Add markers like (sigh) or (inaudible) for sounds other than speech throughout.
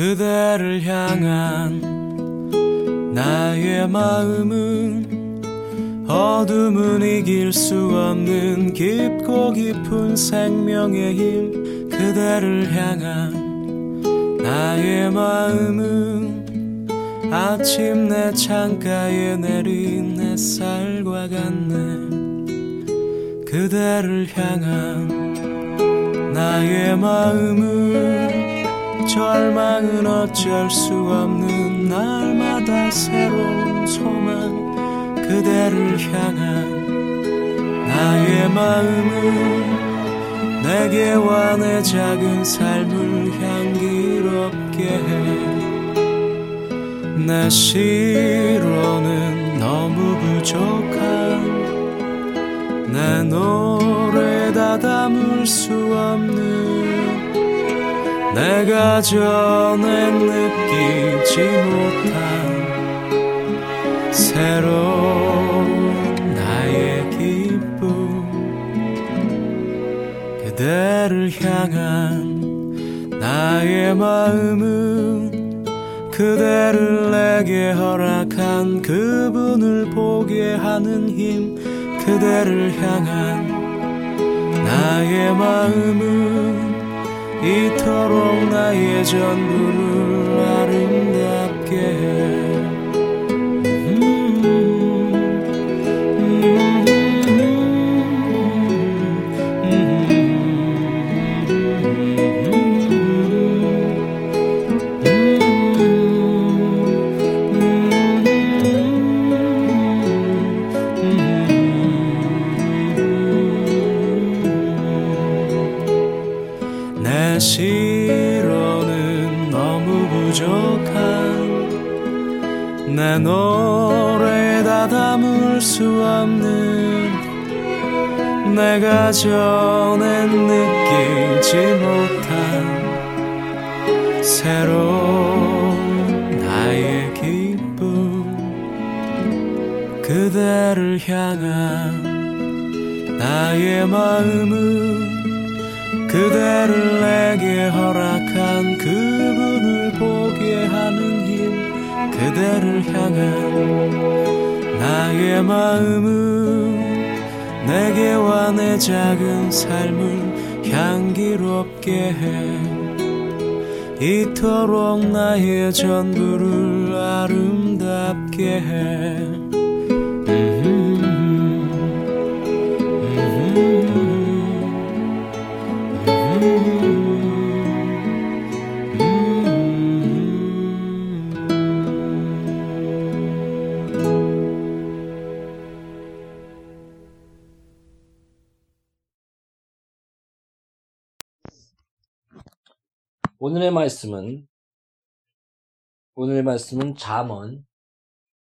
그대를 향한 나의 마음은 어둠은 이길 수 없는 깊고 깊은 생명의 힘 그대를 향한 나의 마음은 아침 내 창가에 내린 햇살과 같네. 그대를 향한 나의 마음은 절망은 어쩔 수 없는 날마다 새로운 소망 그대를 향한 나의 마음은 내게와 내 작은 삶을 향기롭게 해 내 시로는 너무 부족한 내 노래 다 담을 수 없는 내가 전에 느끼지 못한 새로운 나의 기쁨. 그대를 향한 나의 마음은 그대를 내게 허락한 그분을 보게 하는 힘. 그대를 향한 나의 마음은 이토록 나의 전부를 말씀은 잠언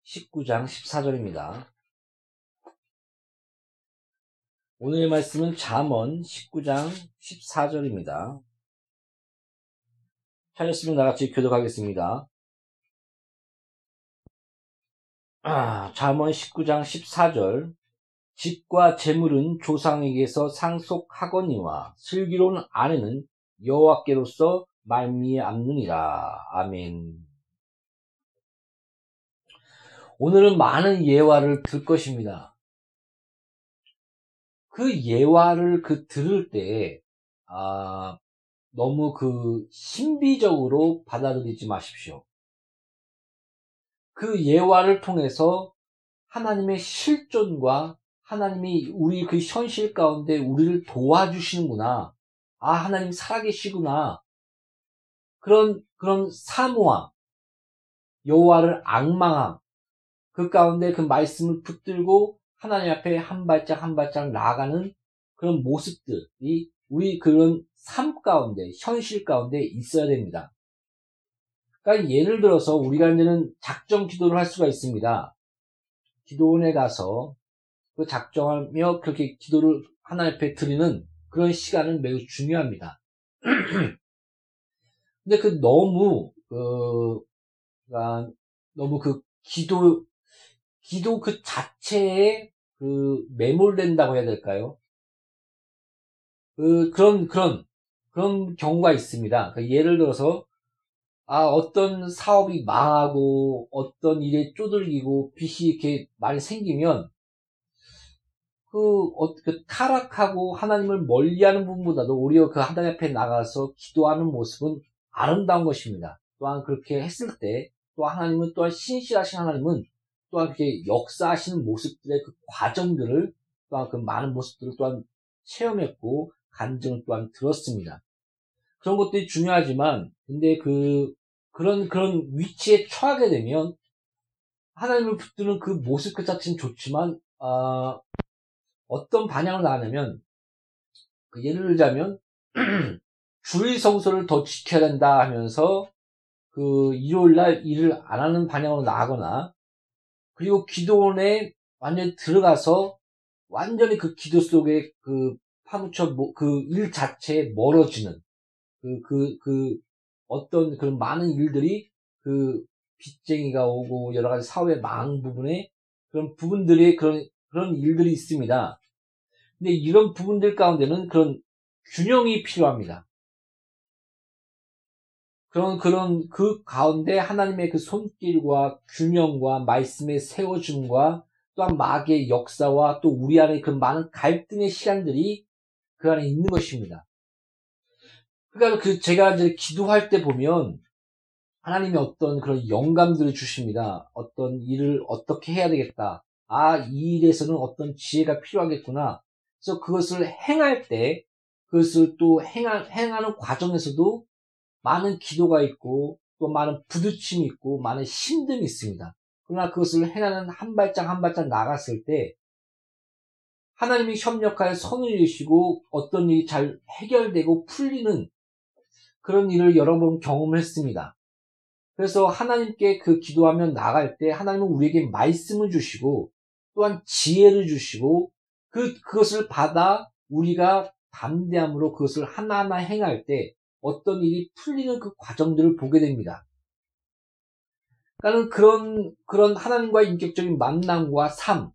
19장 14절입니다. 오늘의 말씀은 잠언 19장 14절입니다. 찾았으면 나같이 교독하겠습니다. 아, 잠언 19장 14절 집과 재물은 조상에게서 상속하거니와 슬기로운 아내는 여호와께로서 말미암느니라. 아멘. 오늘은 많은 예화를 들 것입니다. 그 예화를 그 들을 때, 아, 너무 그 신비적으로 받아들이지 마십시오. 그 예화를 통해서 하나님의 실존과 하나님이 우리 그 현실 가운데 우리를 도와주시는구나. 아, 하나님 살아계시구나. 그런 그런 사모함, 여호와를 악망함, 그 가운데 그 말씀을 붙들고 하나님 앞에 한 발짝 한 발짝 나아가는 그런 모습들이 우리 그런 삶 가운데, 현실 가운데 있어야 됩니다. 그러니까 예를 들어서 우리가 이제는 작정 기도를 할 수가 있습니다. 기도원에 가서 그 작정하며 그렇게 기도를 하나님 앞에 드리는 그런 시간은 매우 중요합니다. (clears throat) 근데 그 너무 그 그러니까 너무 그 기도 기도 그 자체에 그 매몰된다고 해야 될까요? 그 그런 그런 그런 경우가 있습니다. 그러니까 예를 들어서 아, 어떤 사업이 망하고, 어떤 일에 쪼들기고, 빚이 이렇게 많이 생기면, 그, 어, 그 타락하고 하나님을 멀리 하는 부분보다도 오히려 그 하나님 앞에 나가서 기도하는 모습은 아름다운 것입니다. 또한 그렇게 했을 때, 또 하나님은 또한 신실하신 하나님은 또한 그렇게 역사하시는 모습들의 그 과정들을 또한 그 많은 모습들을 또한 체험했고 간증을 또한 들었습니다. 그런 것들이 중요하지만 근데 그 그런 그런 위치에 처하게 되면 하나님을 붙드는 그 모습 그 자체는 좋지만 어, 어떤 반향을 나가냐면 그 예를 들자면 (clears throat) 주일 성소를 더 지켜야 된다 하면서 그 일요일 날 일을 안 하는 반향으로 나가거나 그리고 기도원에 완전히 들어가서 완전히 그 기도 속에 그 파묻혀 그 일 자체에 멀어지는 그, 그, 그, 어떤 그런 많은 일들이 그 빚쟁이가 오고 여러 가지 사회 망 부분에 그런 부분들이 그런, 그런 일들이 있습니다. 근데 이런 부분들 가운데는 그런 균형이 필요합니다. 그런, 그런, 그 가운데 하나님의 그 손길과 균형과 말씀의 세워줌과 또한 마귀의 역사와 또 우리 안에 그 많은 갈등의 시간들이 그 안에 있는 것입니다. 그러니까 그 제가 이제 기도할 때 보면 하나님이 어떤 그런 영감들을 주십니다. 어떤 일을 어떻게 해야 되겠다. 아, 이 일에서는 어떤 지혜가 필요하겠구나. 그래서 그것을 행할 때 그것을 또 행하, 행하는 과정에서도 많은 기도가 있고 또 많은 부딪힘이 있고 많은 힘듦이 있습니다. 그러나 그것을 행하는 한 발짝 한 발짝 나갔을 때 하나님이 협력하여 선을 이루시고 어떤 일이 잘 해결되고 풀리는 그런 일을 여러 번 경험했습니다. 그래서 하나님께 그 기도하며 나갈 때 하나님은 우리에게 말씀을 주시고 또한 지혜를 주시고 그, 그것을 받아 우리가 담대함으로 그것을 하나하나 행할 때 어떤 일이 풀리는 그 과정들을 보게 됩니다. 그러니까 그런, 그런 하나님과의 인격적인 만남과 삶,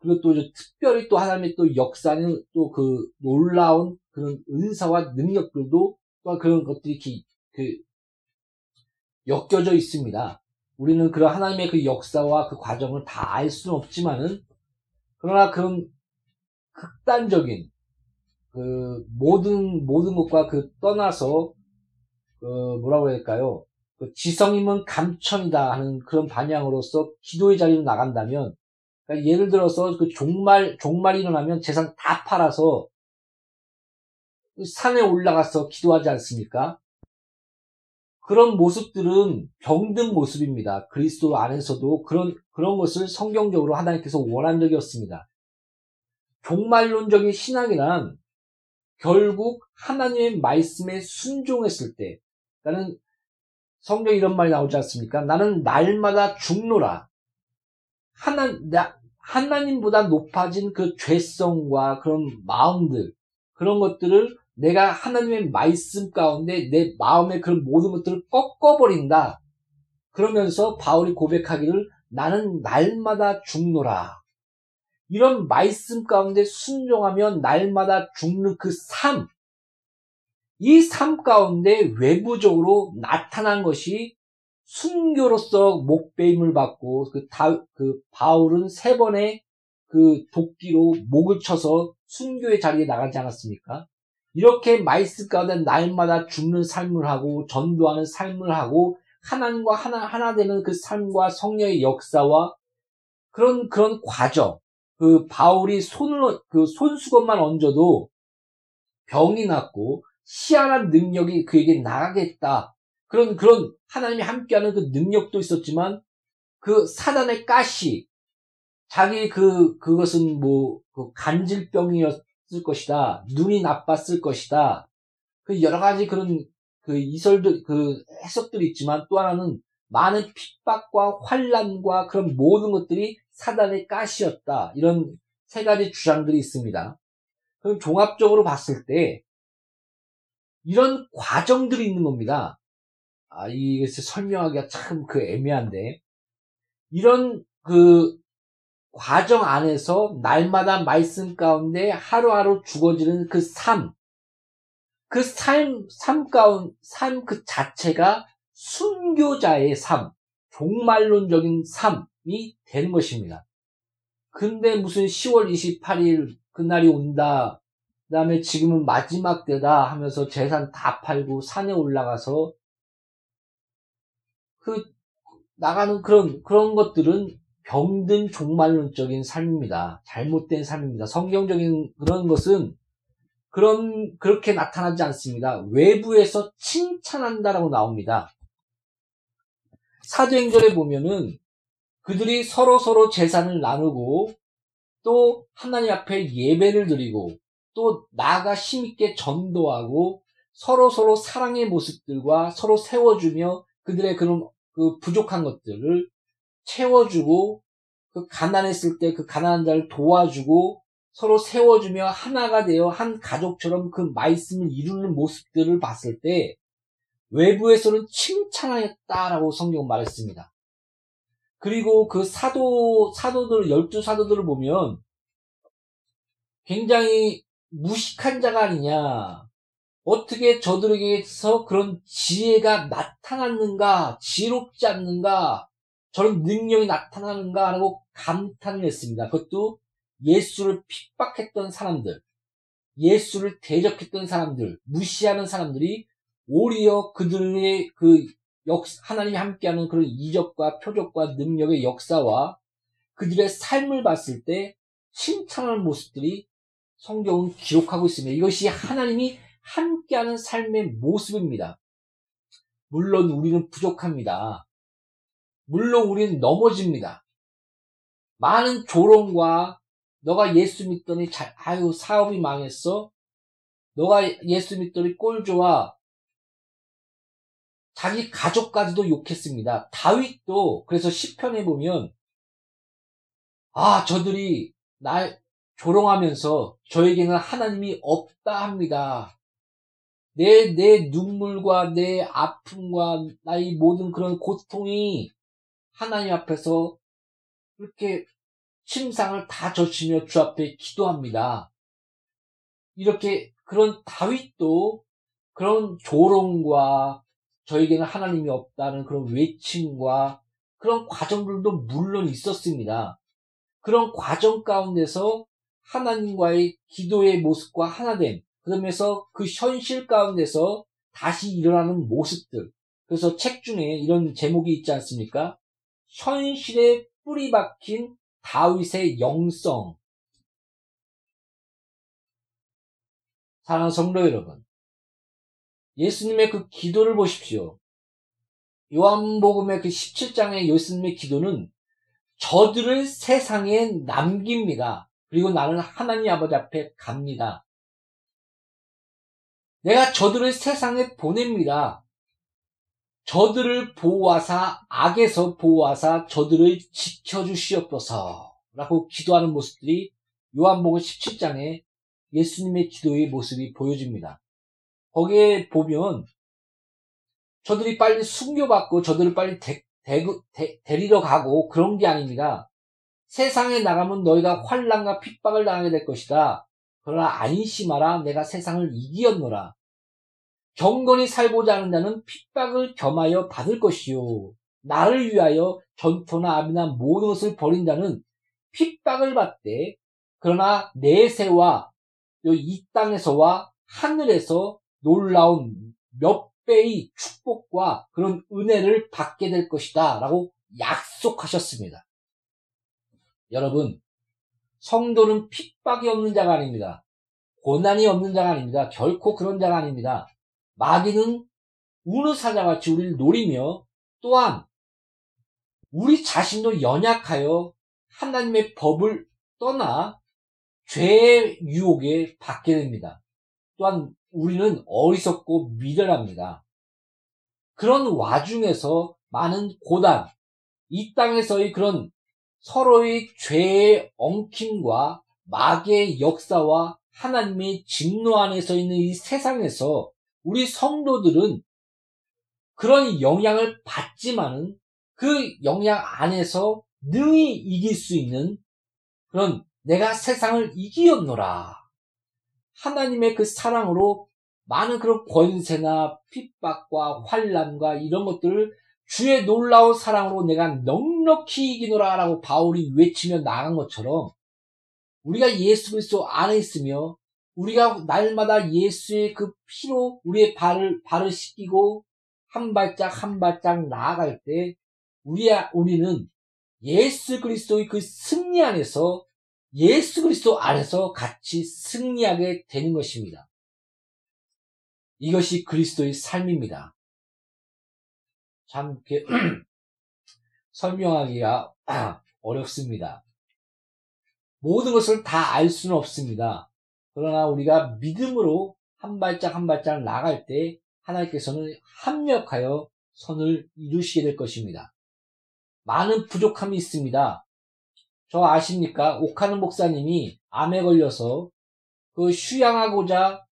그리고 또 특별히 또 하나님의 또 역사는 또 그 놀라운 그런 은사와 능력들도 또 그런 것들이 기, 그 엮여져 있습니다. 우리는 그런 하나님의 그 역사와 그 과정을 다 알 수는 없지만은 그러나 그런 극단적인 그 모든 모든 것과 그 떠나서 그 뭐라고 될까요? 그 지성임은 감천이다 하는 그런 반향으로서 기도의 자리로 나간다면 그러니까 예를 들어서 그 종말 종말이 일어나면 재산 다 팔아서 그 산에 올라가서 기도하지 않습니까? 그런 모습들은 병든 모습입니다. 그리스도 안에서도 그런 그런 것을 성경적으로 하나님께서 원한 적이 없습니다. 종말론적인 신앙이란 결국 하나님의 말씀에 순종했을 때, 나는 성경 이런 말이 나오지 않습니까? 나는 날마다 죽노라. 하나, 나, 하나님보다 높아진 그 죄성과 그런 마음들, 그런 것들을 내가 하나님의 말씀 가운데 내 마음의 그런 모든 것들을 꺾어버린다. 그러면서 바울이 고백하기를 나는 날마다 죽노라. 이런 말씀 가운데 순종하면 날마다 죽는 그 삶, 이 삶 가운데 외부적으로 나타난 것이 순교로서 목배임을 받고 그, 다, 그 바울은 세 번의 그 도끼로 목을 쳐서 순교의 자리에 나가지 않았습니까? 이렇게 말씀 가운데 날마다 죽는 삶을 하고 전도하는 삶을 하고 하나님과 하나 하나 되는 그 삶과 성령의 역사와 그런 그런 과정 그 바울이 손을 그 손수건만 얹어도 병이 낫고 희한한 능력이 그에게 나가겠다. 그런 그런 하나님이 함께하는 그 능력도 있었지만 그 사단의 가시 자기 그 그것은 뭐 그 간질병이었을 것이다. 눈이 나빴을 것이다. 그 여러 가지 그런 그 이설들 그 해석들이 있지만 또 하나는 많은 핍박과 환란과 그런 모든 것들이 사단의 가시였다. 이런 세 가지 주장들이 있습니다. 그럼 종합적으로 봤을 때 이런 과정들이 있는 겁니다. 아, 이것을 설명하기가 참 그 애매한데 이런 그 과정 안에서 날마다 말씀 가운데 하루하루 죽어지는 그 삶, 그 삶, 삶 가운, 삶 그 자체가 순교자의 삶, 종말론적인 삶 이 되는 것입니다. 근데 무슨 10월 28일 그날이 온다. 그 다음에 지금은 마지막 때다 하면서 재산 다 팔고 산에 올라가서 그 나가는 그런 그런 것들은 병든 종말론적인 삶입니다. 잘못된 삶입니다. 성경적인 그런 것은 그런 그렇게 나타나지 않습니다. 외부에서 칭찬한다라고 나옵니다. 사도행전에 보면은 그들이 서로 서로 재산을 나누고 또 하나님 앞에 예배를 드리고 또 나가 힘있게 전도하고 서로 서로 사랑의 모습들과 서로 세워주며 그들의 그런 그 부족한 것들을 채워주고 그 가난했을 때 그 가난한 자를 도와주고 서로 세워주며 하나가 되어 한 가족처럼 그 말씀을 이루는 모습들을 봤을 때 외부에서는 칭찬하였다라고 성경 말했습니다. 그리고 그 사도, 사도들, 열두 사도들을 보면 굉장히 무식한 자가 아니냐. 어떻게 저들에게서 그런 지혜가 나타났는가, 지롭지 않는가, 저런 능력이 나타나는가 라고 감탄을 했습니다. 그것도 예수를 핍박했던 사람들, 예수를 대적했던 사람들, 무시하는 사람들이 오히려 그들의 그 역, 하나님이 함께하는 그런 이적과 표적과 능력의 역사와 그들의 삶을 봤을 때 칭찬하는 모습들이 성경은 기록하고 있습니다. 이것이 하나님이 함께하는 삶의 모습입니다. 물론 우리는 부족합니다. 물론 우리는 넘어집니다. 많은 조롱과 너가 예수 믿더니 잘, 아유, 사업이 망했어? 너가 예수 믿더니 꼴 좋아. 자기 가족까지도 욕했습니다. 다윗도 그래서 시편에 보면 아 저들이 날 조롱하면서 저에게는 하나님이 없다 합니다. 내, 내 눈물과 내 아픔과 나의 모든 그런 고통이 하나님 앞에서 그렇게 침상을 다 젖히며 주 앞에 기도합니다. 이렇게 그런 다윗도 그런 조롱과 저에게는 하나님이 없다는 그런 외침과 그런 과정들도 물론 있었습니다. 그런 과정 가운데서 하나님과의 기도의 모습과 하나됨, 그러면서 그 현실 가운데서 다시 일어나는 모습들. 그래서 책 중에 이런 제목이 있지 않습니까? 현실에 뿌리 박힌 다윗의 영성. 사랑하는 성도 여러분, 예수님의 그 기도를 보십시오. 요한복음의 그 17장의 예수님의 기도는 저들을 세상에 남깁니다. 그리고 나는 하나님 아버지 앞에 갑니다. 내가 저들을 세상에 보냅니다. 저들을 보호하사 악에서 보호하사 저들을 지켜주시옵소서 라고 기도하는 모습들이 요한복음 17장에 예수님의 기도의 모습이 보여집니다. 거기에 보면 저들이 빨리 순교받고 저들을 빨리 데, 데, 데, 데리러 가고 그런 게 아닙니다. 세상에 나가면 너희가 환란과 핍박을 당하게 될 것이다. 그러나 안심하라 내가 세상을 이기었노라. 경건히 살고자 하는 자는 핍박을 겸하여 받을 것이요. 나를 위하여 전토나 압이나 모든 것을 버린 자는 핍박을 받되 그러나 내세와 이 땅에서와 하늘에서 놀라운 몇 배의 축복과 그런 은혜를 받게 될 것이다. 라고 약속하셨습니다. 여러분, 성도는 핍박이 없는 자가 아닙니다. 고난이 없는 자가 아닙니다. 결코 그런 자가 아닙니다. 마귀는 우는 사자같이 우리를 노리며 또한 우리 자신도 연약하여 하나님의 법을 떠나 죄의 유혹에 받게 됩니다. 또한 우리는 어리석고 미련합니다. 그런 와중에서 많은 고단, 이 땅에서의 그런 서로의 죄의 엉킴과 마귀의 역사와 하나님의 진노 안에서 있는 이 세상에서 우리 성도들은 그런 영향을 받지만은 그 영향 안에서 능히 이길 수 있는 그런 내가 세상을 이기었노라. 하나님의 그 사랑으로 많은 그런 권세나 핍박과 환란과 이런 것들을 주의 놀라운 사랑으로 내가 넉넉히 이기노라라고 바울이 외치며 나간 것처럼 우리가 예수 그리스도 안에 있으며 우리가 날마다 예수의 그 피로 우리의 발을 발을 씻기고 한 발짝 한 발짝 나아갈 때 우리 우리는 예수 그리스도의 그 승리 안에서 예수 그리스도 안에서 같이 승리하게 되는 것입니다. 이것이 그리스도의 삶입니다. 참 (clears throat) 설명하기가 (clears throat) 어렵습니다. 모든 것을 다 알 수는 없습니다. 그러나 우리가 믿음으로 한 발짝 한 발짝 나갈 때 하나님께서는 합력하여 선을 이루시게 될 것입니다. 많은 부족함이 있습니다. 저 아십니까? 옥하는 목사님이 암에 걸려서 그 휴양하고자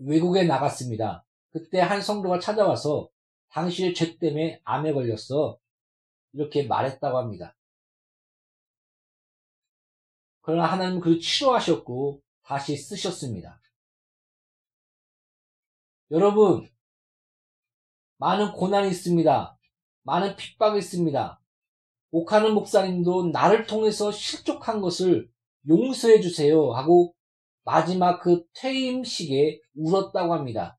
외국에 나갔습니다. 그때 한 성도가 찾아와서 당신의 죄 때문에 암에 걸렸어. 이렇게 말했다고 합니다. 그러나 하나님은 그 치료하셨고 다시 쓰셨습니다. 여러분, 많은 고난이 있습니다. 많은 핍박이 있습니다. 옥하는 목사님도 나를 통해서 실족한 것을 용서해 주세요 하고 마지막 그 퇴임식에 울었다고 합니다.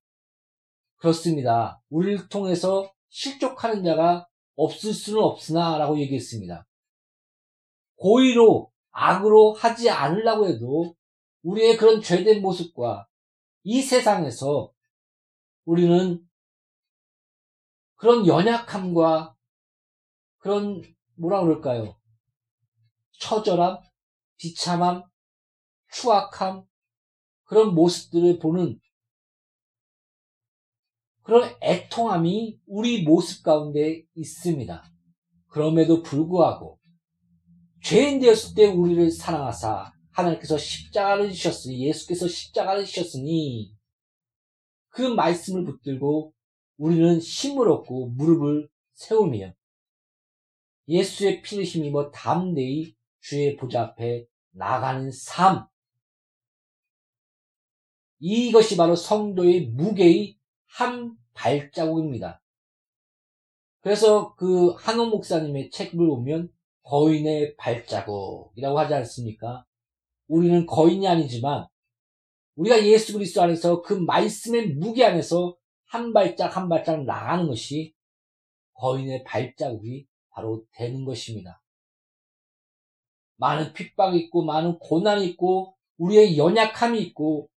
그렇습니다. 우리를 통해서 실족하는 자가 없을 수는 없으나 라고 얘기했습니다. 고의로 악으로 하지 않으려고 해도 우리의 그런 죄된 모습과 이 세상에서 우리는 그런 연약함과 그런 뭐라 그럴까요? 처절함, 비참함, 추악함, 그런 모습들을 보는 그런 애통함이 우리 모습 가운데 있습니다. 그럼에도 불구하고 죄인 되었을 때 우리를 사랑하사 하나님께서 십자가를 지셨으니 예수께서 십자가를 지셨으니 그 말씀을 붙들고 우리는 힘을 얻고 무릎을 세우며 예수의 피를 힘입어 담대히 주의 보좌 앞에 나가는 삶. 이것이 바로 성도의 무게의 한 발자국입니다. 그래서 그 한호 목사님의 책을 보면 거인의 발자국이라고 하지 않습니까? 우리는 거인이 아니지만 우리가 예수 그리스도 안에서 그 말씀의 무게 안에서 한 발짝 한 발짝 나가는 것이 거인의 발자국이 바로 되는 것입니다. 많은 핍박이 있고 많은 고난이 있고 우리의 연약함이 있고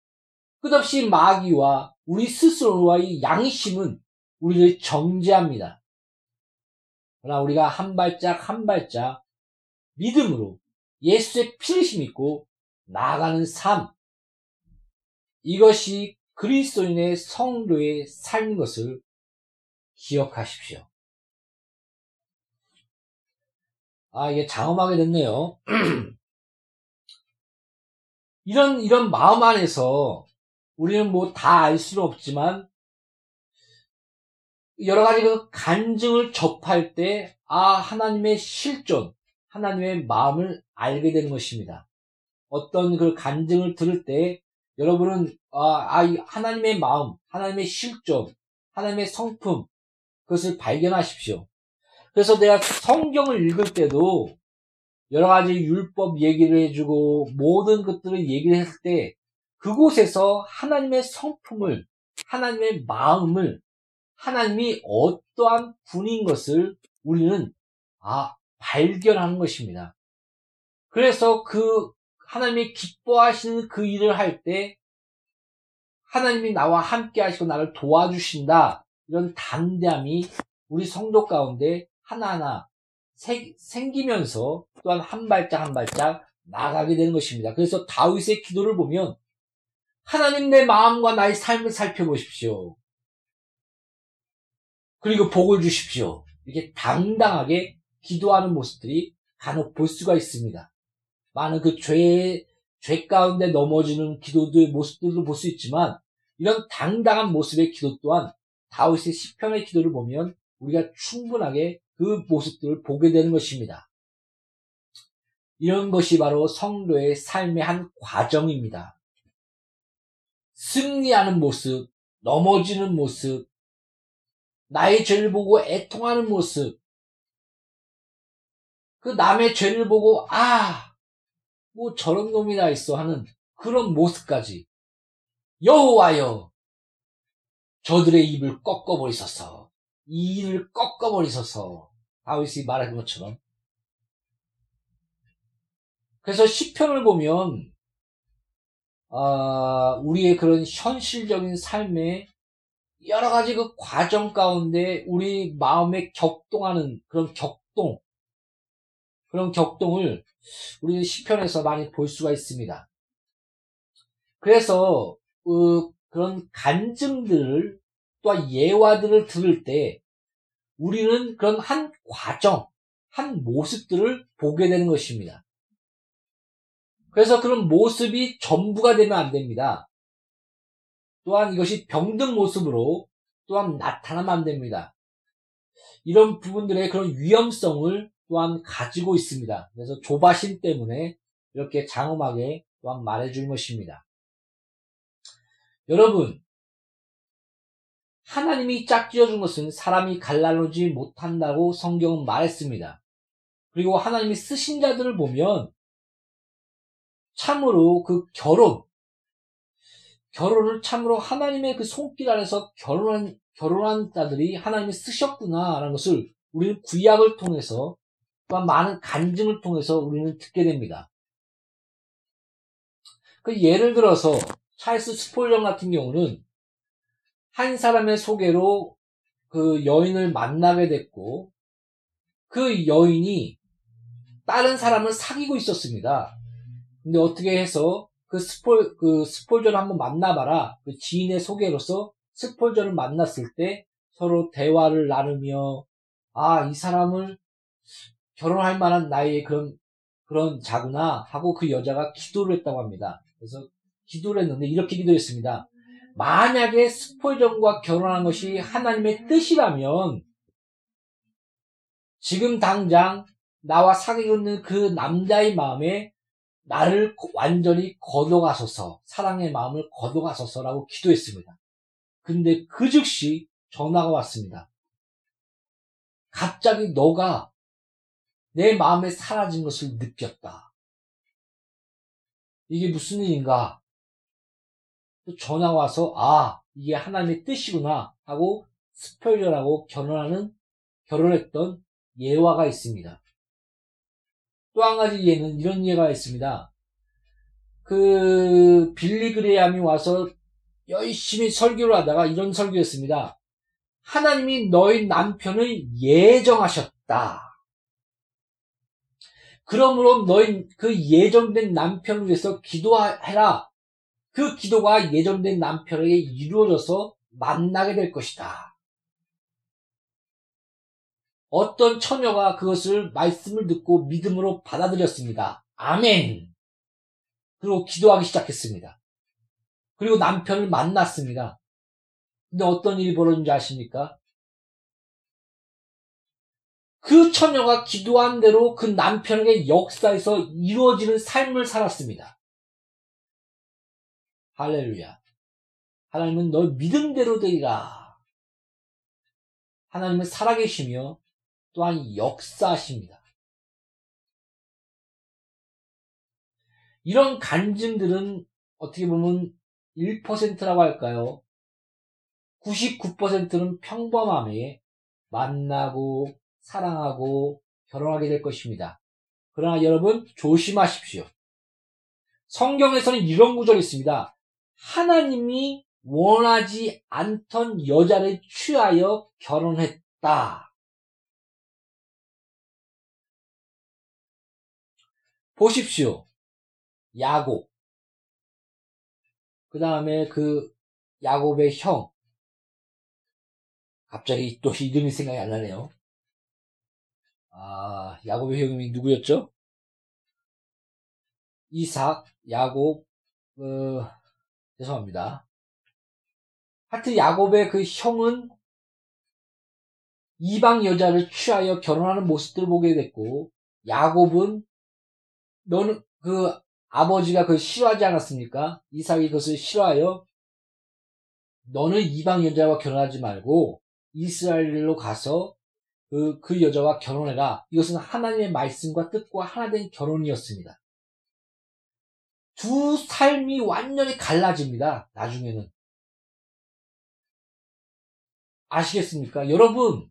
끝없이 마귀와 우리 스스로와의 양심은 우리를 정죄합니다. 그러나 우리가 한 발짝 한 발짝 믿음으로 예수의 피를 힘입고 나아가는 삶 이것이 그리스도인의 성도의 삶인 것을 기억하십시오. 아, 이게 장엄하게 됐네요. (clears throat) 이런, 이런 마음 안에서 우리는 뭐 다 알 수는 없지만 여러 가지 그 간증을 접할 때, 아, 하나님의 실존, 하나님의 마음을 알게 되는 것입니다. 어떤 그 간증을 들을 때 여러분은 아, 아 하나님의 마음, 하나님의 실존, 하나님의 성품 그것을 발견하십시오. 그래서 내가 성경을 읽을 때도 여러 가지 율법 얘기를 해주고 모든 것들을 얘기를 했을 때 그곳에서 하나님의 성품을 하나님의 마음을 하나님이 어떠한 분인 것을 우리는 아 발견하는 것입니다. 그래서 그 하나님이 기뻐하시는 그 일을 할 때 하나님이 나와 함께 하시고 나를 도와주신다. 이런 담대함이 우리 성도 가운데 하나하나 생기면서 또한 한 발짝 한 발짝 나가게 되는 것입니다. 그래서 다윗의 기도를 보면 하나님 내 마음과 나의 삶을 살펴보십시오. 그리고 복을 주십시오. 이렇게 당당하게 기도하는 모습들이 간혹 볼 수가 있습니다. 많은 그 죄, 죄 가운데 넘어지는 기도들의 모습들도 볼 수 있지만 이런 당당한 모습의 기도 또한 다윗의 시편의 기도를 보면 우리가 충분하게 그 모습들을 보게 되는 것입니다. 이런 것이 바로 성도의 삶의 한 과정입니다. 승리하는 모습, 넘어지는 모습, 나의 죄를 보고 애통하는 모습, 그 남의 죄를 보고, 아, 뭐 저런 놈이 다 있어 하는 그런 모습까지. 여호와여, 저들의 입을 꺾어버리소서. 이 일을 꺾어버리소서. 다윗이 말한 것처럼. 그래서 시편을 보면 어, 우리의 그런 현실적인 삶의 여러 가지 그 과정 가운데 우리 마음에 격동하는 그런 격동, 그런 격동을 우리 시편에서 많이 볼 수가 있습니다. 그래서 어, 그런 간증들을 또한 예화들을 들을 때 우리는 그런 한 과정, 한 모습들을 보게 되는 것입니다. 그래서 그런 모습이 전부가 되면 안 됩니다. 또한 이것이 병든 모습으로 또한 나타나면 안 됩니다. 이런 부분들의 그런 위험성을 또한 가지고 있습니다. 그래서 조바심 때문에 이렇게 장엄하게 또한 말해주는 것입니다. 여러분, 하나님이 짝지어준 것은 사람이 갈라놓지 못한다고 성경은 말했습니다. 그리고 하나님이 쓰신 자들을 보면 참으로 그 결혼, 결혼을 참으로 하나님의 그 손길 아래서 결혼한, 결혼한 자들이 하나님이 쓰셨구나라는 것을 우리는 구약을 통해서 또한 많은 간증을 통해서 우리는 듣게 됩니다. 그 예를 들어서 찰스 스폴령 같은 경우는 한 사람의 소개로 그 여인을 만나게 됐고 그 여인이 다른 사람을 사귀고 있었습니다. 근데 어떻게 해서 그 스폴, 그 스폴저를 한번 만나봐라. 그 지인의 소개로서 스폴저를 만났을 때 서로 대화를 나누며, 아, 이 사람을 결혼할 만한 나이의 그런, 그런 자구나 하고 그 여자가 기도를 했다고 합니다. 그래서 기도를 했는데 이렇게 기도했습니다. 만약에 스폴전과 결혼한 것이 하나님의 뜻이라면 지금 당장 나와 사귀고 있는 그 남자의 마음에 나를 완전히 거둬가소서, 사랑의 마음을 거둬가소서라고 기도했습니다. 근데 그 즉시 전화가 왔습니다. 갑자기 너가 내 마음에 사라진 것을 느꼈다. 이게 무슨 일인가? 또 전화 와서 아 이게 하나님의 뜻이구나 하고 스포일러라고 결혼하는 결혼했던 예화가 있습니다. 또 한 가지 예는 이런 예가 있습니다. 그 빌리 그레암이 와서 열심히 설교를 하다가 이런 설교였습니다. 하나님이 너희 남편을 예정하셨다. 그러므로 너희 그 예정된 남편을 위해서 기도해라. 그 기도가 예정된 남편에게 이루어져서 만나게 될 것이다. 어떤 처녀가 그것을 말씀을 듣고 믿음으로 받아들였습니다. 아멘. 그리고 기도하기 시작했습니다. 그리고 남편을 만났습니다. 근데 어떤 일이 벌어진지 아십니까? 그 처녀가 기도한 대로 그 남편에게 역사에서 이루어지는 삶을 살았습니다. 할렐루야. 하나님은 너 믿음대로 되리라. 하나님은 살아계시며 또한 역사하십니다. 이런 간증들은 어떻게 보면 1%라고 할까요? 99%는 평범함에 만나고 사랑하고 결혼하게 될 것입니다. 그러나 여러분 조심하십시오. 성경에서는 이런 구절이 있습니다. 하나님이 원하지 않던 여자를 취하여 결혼했다. 보십시오. 야곱. 그 다음에 그 야곱의 형. 갑자기 또 이름이 생각이 안 나네요. 아, 야곱의 형이 누구였죠? 이삭, 야곱, 어, 죄송합니다. 하여튼 야곱의 그 형은 이방 여자를 취하여 결혼하는 모습들을 보게 됐고, 야곱은 너는 그 아버지가 그걸 싫어하지 않았습니까? 이삭이 그것을 싫어하여 너는 이방 여자와 결혼하지 말고 이스라엘로 가서 그, 그 여자와 결혼해라. 이것은 하나님의 말씀과 뜻과 하나된 결혼이었습니다. 두 삶이 완전히 갈라집니다. 나중에는. 아시겠습니까? 여러분,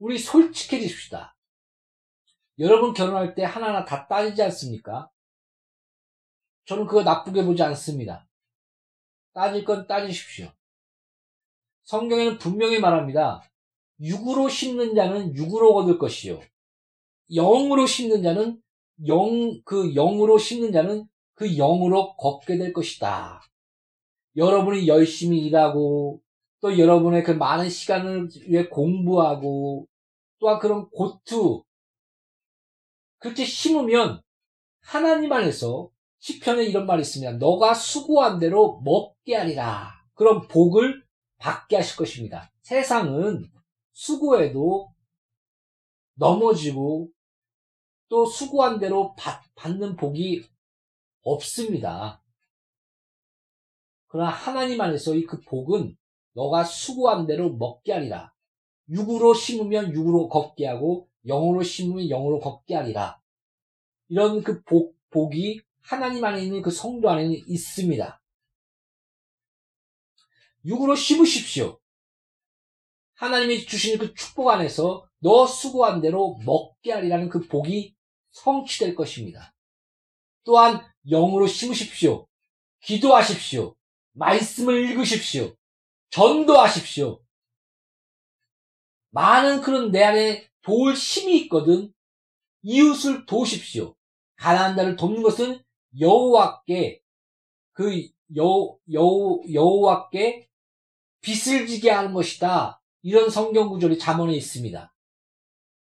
우리 솔직해집시다. 여러분 결혼할 때 하나하나 다 따지지 않습니까? 저는 그거 나쁘게 보지 않습니다. 따질 건 따지십시오. 성경에는 분명히 말합니다. 육으로 심는 자는 육으로 얻을 것이요. 영으로 심는 자는 영, 그 영으로 심는 자는 그 영으로 걷게 될 것이다. 여러분이 열심히 일하고 또 여러분의 그 많은 시간을 위해 공부하고 또한 그런 고투 그렇게 심으면 하나님 안에서 시편에 이런 말이 있습니다. 너가 수고한 대로 먹게 하리라. 그런 복을 받게 하실 것입니다. 세상은 수고해도 넘어지고 또 수고한 대로 받, 받는 복이 없습니다. 그러나 하나님 안에서 이그 복은 너가 수고한 대로 먹게 하리라. 육으로 심으면 육으로 걷게 하고 영으로 심으면 영으로 걷게 하리라. 이런 그 복, 복이 하나님 안에 있는 그 성도 안에는 있습니다. 육으로 심으십시오. 하나님이 주신 그 축복 안에서 너 수고한 대로 먹게 하리라는 그 복이 성취될 것입니다. 또한 영으로 심으십시오. 기도하십시오. 말씀을 읽으십시오. 전도하십시오. 많은 그런 내 안에 도울 힘이 있거든. 이웃을 도우십시오. 가난한 자를 돕는 것은 여호와께 그 여, 여, 여호와께 빚을 지게 하는 것이다. 이런 성경 구절이 잠언에 있습니다.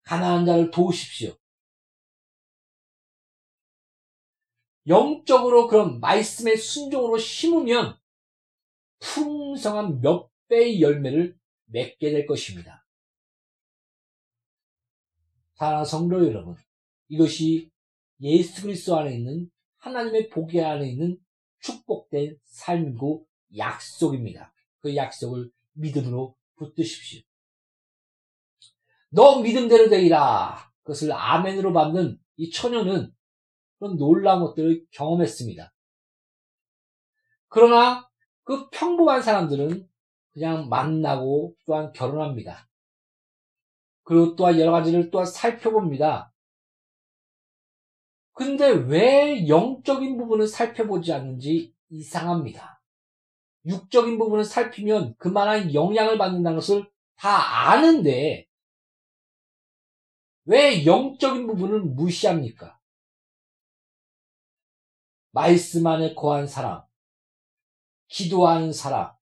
가난한 자를 도우십시오. 영적으로 그런 말씀의 순종으로 심으면 풍성한 몇 배의 열매를 맺게 될 것입니다. 사랑하는 성도 여러분, 이것이 예수 그리스도 안에 있는 하나님의 복이 안에 있는 축복된 삶이고 약속입니다. 그 약속을 믿음으로 붙드십시오. 너 믿음대로 되리라. 그것을 아멘으로 받는 이 처녀는 그런 놀라운 것들을 경험했습니다. 그러나 그 평범한 사람들은 그냥 만나고 또한 결혼합니다. 그리고 또한 여러 가지를 또한 살펴봅니다. 근데 왜 영적인 부분을 살펴보지 않는지 이상합니다. 육적인 부분을 살피면 그만한 영향을 받는다는 것을 다 아는데 왜 영적인 부분을 무시합니까? 말씀 안에 거한 사람, 기도하는 사람,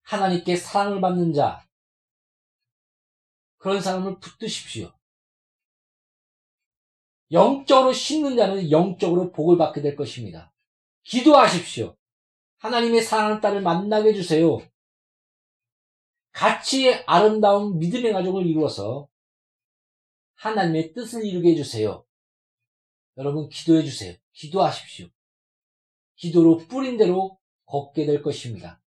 하나님께 사랑을 받는 자, 그런 사람을 붙드십시오. 영적으로 심는 자는 영적으로 복을 받게 될 것입니다. 기도하십시오. 하나님의 사랑하는 딸을 만나게 해주세요. 같이 아름다운 믿음의 가족을 이루어서 하나님의 뜻을 이루게 해주세요. 여러분 기도해 주세요. 기도하십시오. 기도로 뿌린 대로 걷게 될 것입니다.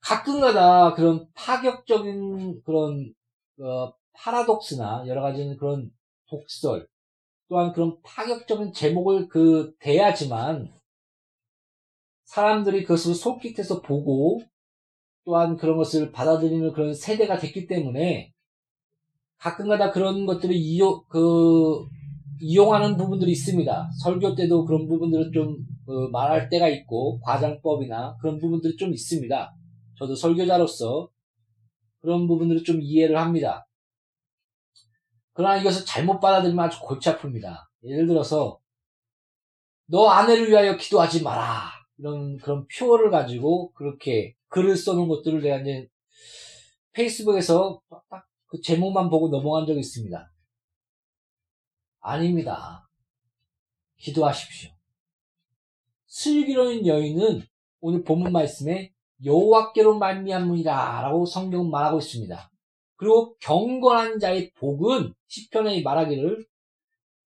가끔가다 그런 파격적인 그런 어, 파라독스나 여러 가지 그런 독설 또한 그런 파격적인 제목을 그 대야지만 사람들이 그것을 손깃해서 보고 또한 그런 것을 받아들이는 그런 세대가 됐기 때문에 가끔가다 그런 것들을 이용 그 이용하는 부분들이 있습니다. 설교 때도 그런 부분들을 좀 그 말할 때가 있고 과장법이나 그런 부분들이 좀 있습니다. 저도 설교자로서 그런 부분들을 좀 이해를 합니다. 그러나 이것을 잘못 받아들이면 아주 골치 아픕니다. 예를 들어서 너 아내를 위하여 기도하지 마라. 이런 그런 표어를 가지고 그렇게 글을 써놓은 것들을 내가 이제 페이스북에서 딱 그 제목만 보고 넘어간 적이 있습니다. 아닙니다. 기도하십시오. 슬기로운 여인은 오늘 본문 말씀에 여호와께로 말미암으리라라고 성경은 말하고 있습니다. 그리고 경건한 자의 복은 시편에 말하기를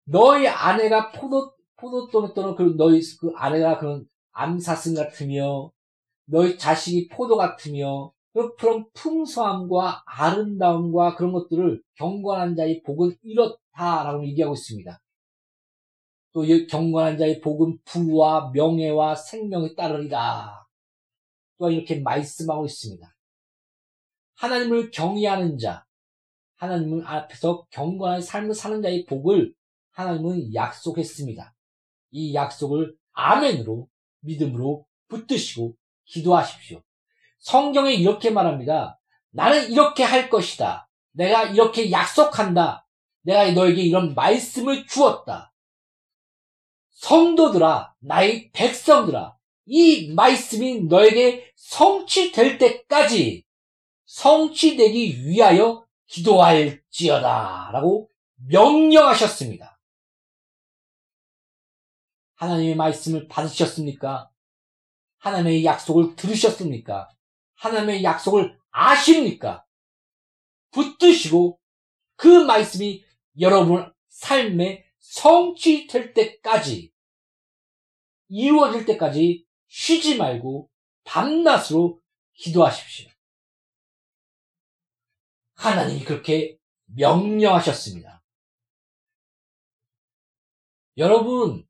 너희 아내가 포도 포도똥에 또는 그 너희 그 아내가 그런 암사슴 같으며 너희 자식이 포도 같으며 그런 풍성함과 아름다움과 그런 것들을 경건한 자의 복은 이렇다라고 얘기하고 있습니다. 또 경건한 자의 복은 부와 명예와 생명에 따르리다. 또 이렇게 말씀하고 있습니다. 하나님을 경외하는 자, 하나님 앞에서 경건한 삶을 사는 자의 복을 하나님은 약속했습니다. 이 약속을 아멘으로 믿음으로 붙드시고 기도하십시오. 성경에 이렇게 말합니다. 나는 이렇게 할 것이다. 내가 이렇게 약속한다. 내가 너에게 이런 말씀을 주었다. 성도들아, 나의 백성들아, 이 말씀이 너에게 성취될 때까지 성취되기 위하여 기도할지어다. 라고 명령하셨습니다. 하나님의 말씀을 받으셨습니까? 하나님의 약속을 들으셨습니까? 하나님의 약속을 아십니까? 붙드시고 그 말씀이 여러분 삶에 성취될 때까지 이루어질 때까지 쉬지 말고 밤낮으로 기도하십시오. 하나님이 그렇게 명령하셨습니다. 여러분,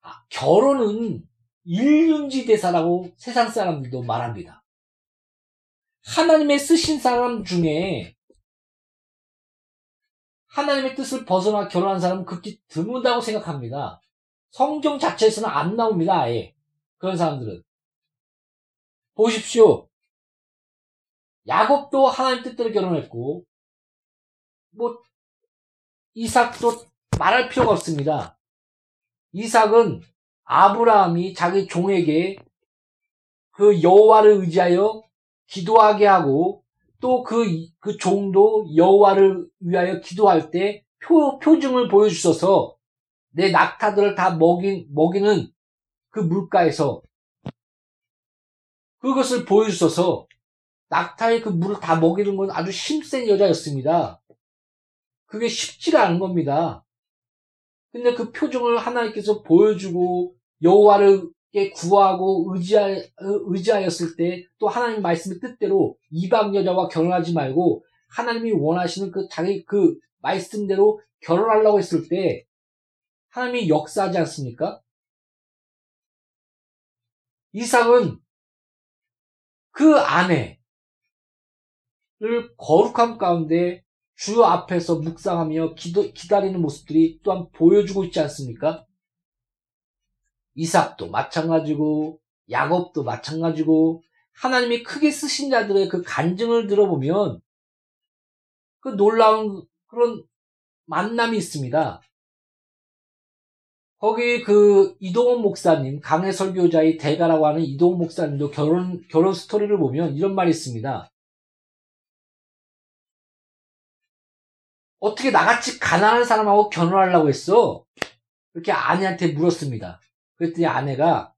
아, 결혼은 일륜지 대사라고 세상 사람들도 말합니다. 하나님의 쓰신 사람 중에 하나님의 뜻을 벗어나 결혼한 사람은 극히 드문다고 생각합니다. 성경 자체에서는 안 나옵니다, 아예. 그런 사람들은. 보십시오. 야곱도 하나님 뜻대로 결혼했고, 뭐, 이삭도 말할 필요가 없습니다. 이삭은 아브라함이 자기 종에게 그 여호와를 의지하여 기도하게 하고 또그 그 종도 여호와를 위하여 기도할 때 표, 표징을 보여주셔서 내 낙타들을 다 먹인, 먹이는 그 물가에서 그것을 보여주셔서 낙타의 그 물을 다 먹이는 건 아주 힘센 여자였습니다. 그게 쉽지가 않은 겁니다. 근데 그 표정을 하나님께서 보여주고 여호와를 구하고 의지하, 의지하 였을 때 또 하나님 말씀의 뜻대로 이방 여자와 결혼하지 말고 하나님이 원하시는 그 자기 그 말씀대로 결혼하려고 했을 때 하나님이 역사하지 않습니까? 이삭은 그 아내를 거룩함 가운데 주 앞에서 묵상하며 기도, 기다리는 모습들이 또한 보여주고 있지 않습니까? 이삭도 마찬가지고 야곱도 마찬가지고 하나님이 크게 쓰신 자들의 그 간증을 들어보면 그 놀라운 그런 만남이 있습니다. 거기 그 이동원 목사님, 강해 설교자의 대가라고 하는 이동원 목사님도 결혼, 결혼 스토리를 보면 이런 말이 있습니다. 어떻게 나같이 가난한 사람하고 결혼하려고 했어? 이렇게 아내한테 물었습니다. 그랬더니 아내가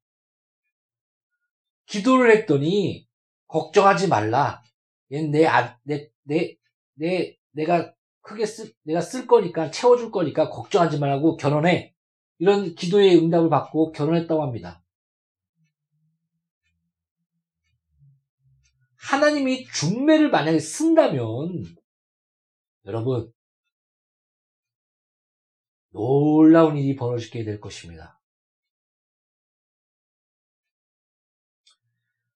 기도를 했더니 걱정하지 말라. 얘는 내, 아, 내, 내, 내, 내가 크게 쓸, 내가 쓸 거니까 채워줄 거니까 걱정하지 말라고 결혼해. 이런 기도의 응답을 받고 결혼했다고 합니다. 하나님이 중매를 만약에 쓴다면 여러분 놀라운 일이 벌어지게 될 것입니다.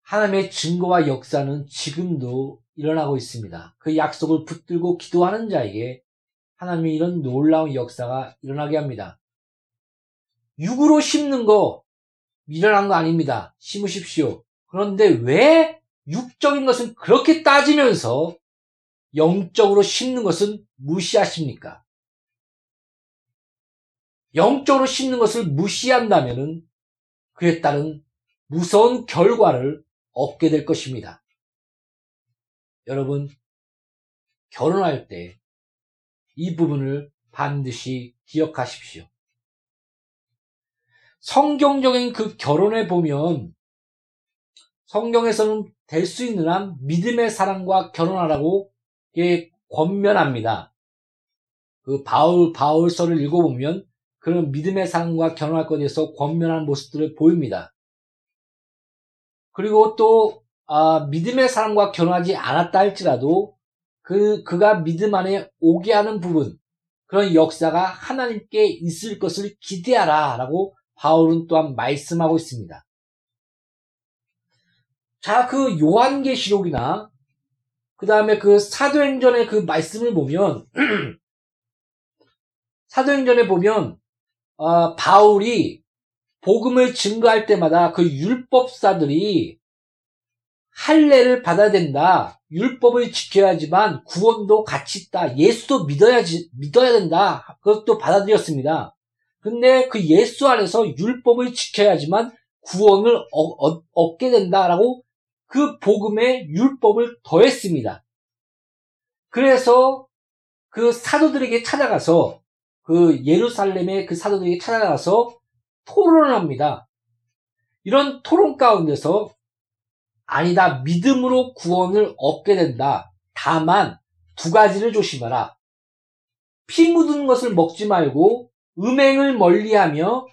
하나님의 증거와 역사는 지금도 일어나고 있습니다. 그 약속을 붙들고 기도하는 자에게 하나님이 이런 놀라운 역사가 일어나게 합니다. 육으로 심는 거 미련한 거 아닙니다. 심으십시오. 그런데 왜 육적인 것은 그렇게 따지면서 영적으로 심는 것은 무시하십니까? 영적으로 심는 것을 무시한다면 그에 따른 무서운 결과를 얻게 될 것입니다. 여러분, 결혼할 때 이 부분을 반드시 기억하십시오. 성경적인 그 결혼에 보면 성경에서는 될 수 있는 한 믿음의 사랑과 결혼하라고 권면합니다. 그 바울 바울서를 읽어보면 그런 믿음의 사랑과 결혼할 것에 대해서 권면한 모습들을 보입니다. 그리고 또 아, 믿음의 사람과 결혼하지 않았다 할지라도 그 그가 믿음 안에 오게 하는 부분 그런 역사가 하나님께 있을 것을 기대하라라고 바울은 또한 말씀하고 있습니다. 자, 그 요한계시록이나 그 다음에 그 사도행전의 그 말씀을 보면 (clears throat) 사도행전에 보면 어, 바울이 복음을 증거할 때마다 그 율법사들이 할례를 받아야 된다. 율법을 지켜야지만 구원도 같이 있다. 예수도 믿어야지, 믿어야 된다. 그것도 받아들였습니다. 근데 그 예수 안에서 율법을 지켜야지만 구원을 어, 어, 얻게 된다라고 그 복음에 율법을 더했습니다. 그래서 그 사도들에게 찾아가서 그 예루살렘의 그 사도들에게 찾아가서 토론을 합니다. 이런 토론 가운데서 아니다. 믿음으로 구원을 얻게 된다. 다만 두 가지를 조심하라. 피 묻은 것을 먹지 말고 음행을 멀리하며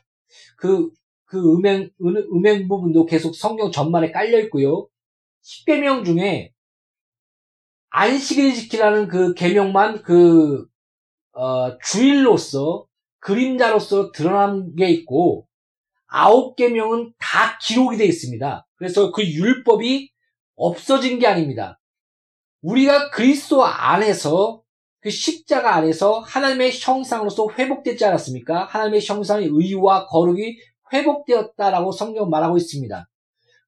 그, 그 음행, 음행 부분도 계속 성경 전반에 깔려 있고요. 10계명 중에 안식일 지키라는 그 계명만 그 어, 주일로서 그림자로서 드러난 게 있고 아홉 계명은 다 기록이 되어 있습니다. 그래서 그 율법이 없어진 게 아닙니다. 우리가 그리스도 안에서 그 십자가 안에서 하나님의 형상으로서 회복되지 않았습니까? 하나님의 형상의 의와 거룩이 회복되었다라고 성경 말하고 있습니다.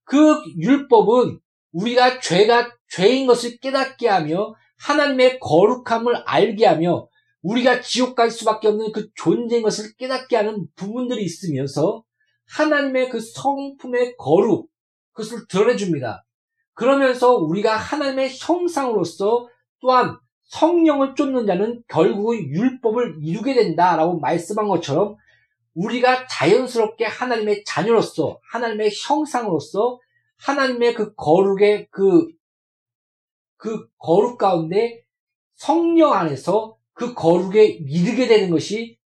그 율법은 우리가 죄가 죄인 것을 깨닫게 하며 하나님의 거룩함을 알게 하며 우리가 지옥 갈 수밖에 없는 그 존재인 것을 깨닫게 하는 부분들이 있으면서 하나님의 그 성품의 거룩, 그것을 드러내줍니다. 그러면서 우리가 하나님의 형상으로서 또한 성령을 쫓는 자는 결국은 율법을 이루게 된다라고 말씀한 것처럼 우리가 자연스럽게 하나님의 자녀로서 하나님의 형상으로서 하나님의 그 거룩의 그, 그 거룩 가운데 성령 안에서 그 거룩에 이르게 되는 것이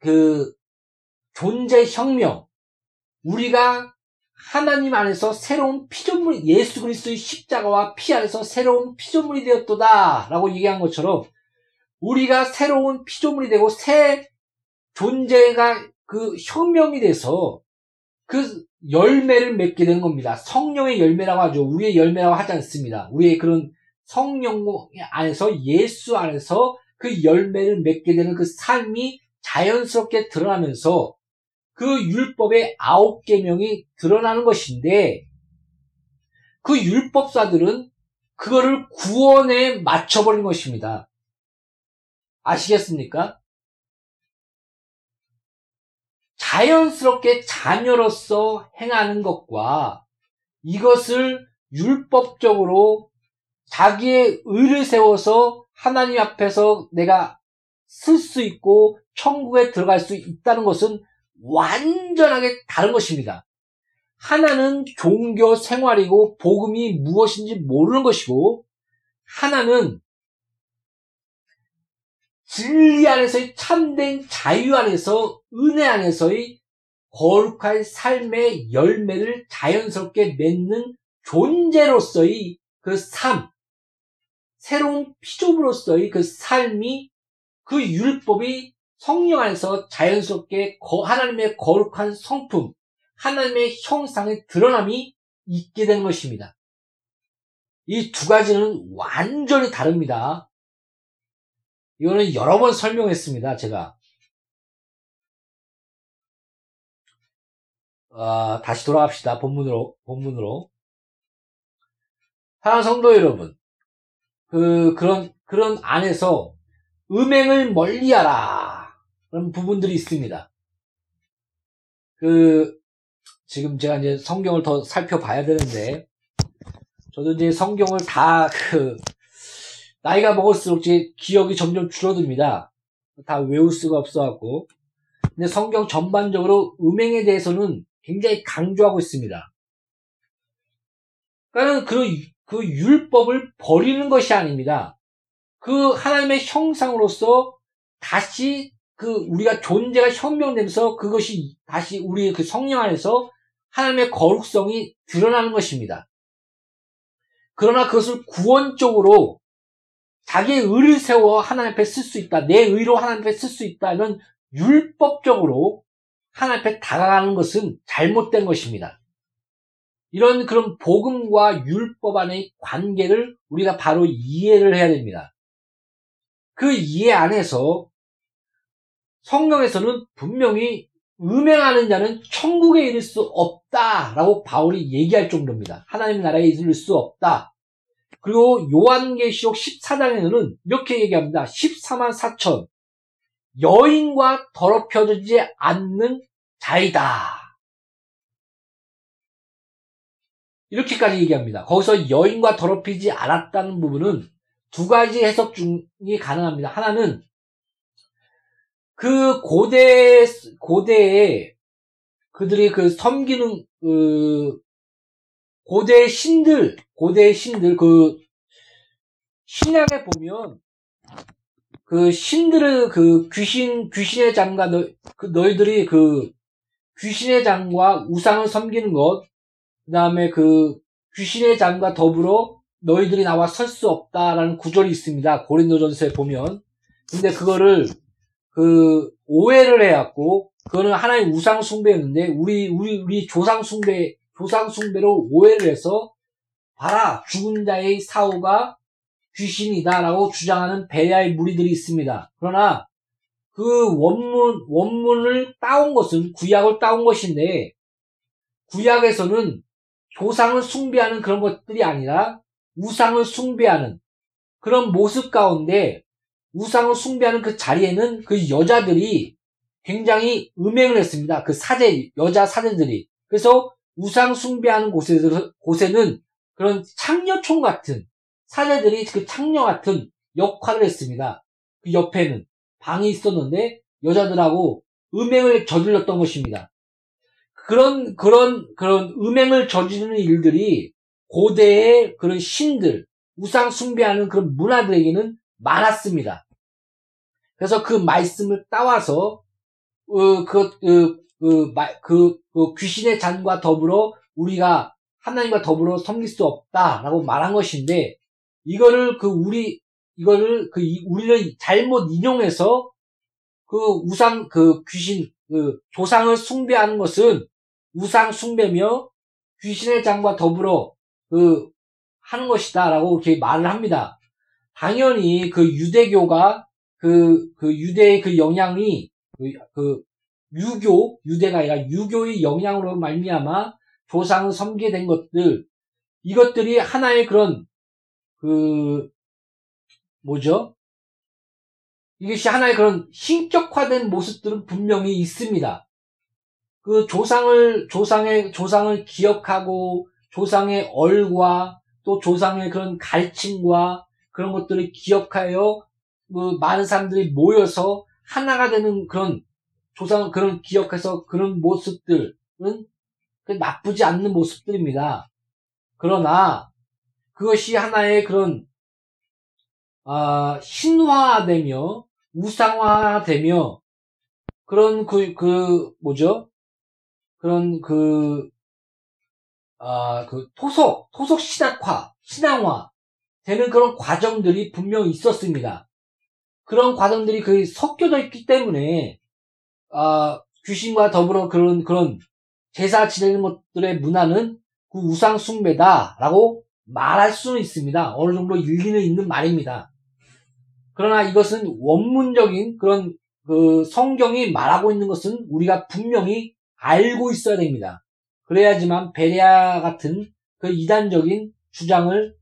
그 존재 혁명. 우리가 하나님 안에서 새로운 피조물, 예수 그리스도의 십자가와 피 안에서 새로운 피조물이 되었도다. 라고 얘기한 것처럼 우리가 새로운 피조물이 되고 새 존재가 그 혁명이 돼서 그 열매를 맺게 되는 겁니다. 성령의 열매라고 하죠. 우리의 열매라고 하지 않습니다. 우리의 그런 성령 안에서 예수 안에서 그 열매를 맺게 되는 그 삶이 자연스럽게 드러나면서 그 율법의 아홉 계명이 드러나는 것인데 그 율법사들은 그거를 구원에 맞춰버린 것입니다. 아시겠습니까? 자연스럽게 자녀로서 행하는 것과 이것을 율법적으로 자기의 의를 세워서 하나님 앞에서 내가 쓸 수 있고 천국에 들어갈 수 있다는 것은 완전하게 다른 것입니다. 하나는 종교 생활이고 복음이 무엇인지 모르는 것이고 하나는 진리 안에서의 참된 자유 안에서 은혜 안에서의 거룩한 삶의 열매를 자연스럽게 맺는 존재로서의 그 삶, 새로운 피조물로서의 그 삶이 그 율법이 성령 안에서 자연스럽게 하나님의 거룩한 성품, 하나님의 형상의 드러남이 있게 된 것입니다. 이 두 가지는 완전히 다릅니다. 이거는 여러 번 설명했습니다, 제가. 어, 다시 돌아갑시다. 본문으로, 본문으로. 사랑하는 성도 여러분. 그, 그런, 그런 안에서 음행을 멀리 하라. 그런 부분들이 있습니다. 그, 지금 제가 이제 성경을 더 살펴봐야 되는데, 저도 이제 성경을 다 그, 나이가 먹을수록 제 기억이 점점 줄어듭니다. 다 외울 수가 없어갖고. 근데 성경 전반적으로 음행에 대해서는 굉장히 강조하고 있습니다. 그러니까 그, 그 율법을 버리는 것이 아닙니다. 그 하나님의 형상으로서 다시 그 우리가 존재가 혁명되면서 그것이 다시 우리의 그 성령 안에서 하나님의 거룩성이 드러나는 것입니다. 그러나 그것을 구원적으로 자기의 의를 세워 하나님 앞에 쓸 수 있다. 내 의로 하나님 앞에 쓸 수 있다. 이런 율법적으로 하나님 앞에 다가가는 것은 잘못된 것입니다. 이런 그런 복음과 율법 안의 관계를 우리가 바로 이해를 해야 됩니다. 그 이해 안에서 성경에서는 분명히 음행하는 자는 천국에 이를 수 없다라고 바울이 얘기할 정도입니다. 하나님 나라에 이를 수 없다. 그리고 요한계시록 14장에는 이렇게 얘기합니다. 14만 4천 여인과 더럽혀지지 않는 자이다. 이렇게까지 얘기합니다. 거기서 여인과 더럽히지 않았다는 부분은 두 가지 해석 중이 가능합니다. 하나는 그 고대 고대에 그들이 그 섬기는 그 고대 신들 고대 신들 그 신약에 보면 그 신들의 그 귀신 귀신의 장과 너, 그 너희들이 그 귀신의 장과 우상을 섬기는 것 그 다음에 그 귀신의 장과 더불어 너희들이 나와 설 수 없다라는 구절이 있습니다. 고린도전서에 보면 근데 그거를 그 오해를 해갖고 그거는 하나의 우상 숭배였는데 우리 우리 우리 조상 숭배 조상 숭배로 오해를 해서 봐라 죽은 자의 사후가 귀신이다라고 주장하는 베야의 무리들이 있습니다. 그러나 그 원문 원문을 따온 것은 구약을 따온 것인데 구약에서는 조상을 숭배하는 그런 것들이 아니라 우상을 숭배하는 그런 모습 가운데 우상을 숭배하는 그 자리에는 그 여자들이 굉장히 음행을 했습니다. 그 사제, 여자 사제들이. 그래서 우상 숭배하는 곳에, 곳에는 그런 창녀총 같은 사제들이 그 창녀 같은 역할을 했습니다. 그 옆에는 방이 있었는데 여자들하고 음행을 저질렀던 것입니다. 그런, 그런, 그런 음행을 저지르는 일들이 고대의 그런 신들, 우상 숭배하는 그런 문화들에게는 많았습니다. 그래서 그 말씀을 따와서 어, 그, 그, 그, 그, 그 귀신의 잔과 더불어 우리가 하나님과 더불어 섬길 수 없다라고 말한 것인데 이거를 그 우리 이거를 그 우리는 잘못 인용해서 그 우상 그 귀신 그 조상을 숭배하는 것은 우상 숭배며 귀신의 장과 더불어 그 하는 것이다라고 이렇게 말을 합니다. 당연히 그 유대교가 그, 그 유대의 그 영향이 그, 그 유교 유대가 아니라 유교의 영향으로 말미암아 조상을 섬기게 된 것들 이것들이 하나의 그런 그 뭐죠? 이것이 하나의 그런 신격화된 모습들은 분명히 있습니다. 그 조상을 조상의 조상을 기억하고 조상의 얼과 또 조상의 그런 가르침과 그런 것들을 기억하여 뭐 많은 사람들이 모여서 하나가 되는 그런 조상 그런 기억해서 그런 모습들은 나쁘지 않는 모습들입니다. 그러나 그것이 하나의 그런 아, 신화되며 우상화되며 그런 그, 그 뭐죠? 그런 그, 아, 그 토속, 토속 신학화, 신앙화 되는 그런 과정들이 분명히 있었습니다. 그런 과정들이 거의 섞여져 있기 때문에 아, 귀신과 더불어 그런 그런 제사 지내는 것들의 문화는 그 우상 숭배다라고 말할 수는 있습니다. 어느 정도 일리는 있는 말입니다. 그러나 이것은 원문적인 그런 그 성경이 말하고 있는 것은 우리가 분명히 알고 있어야 됩니다. 그래야지만 베레아 같은 그 이단적인 주장을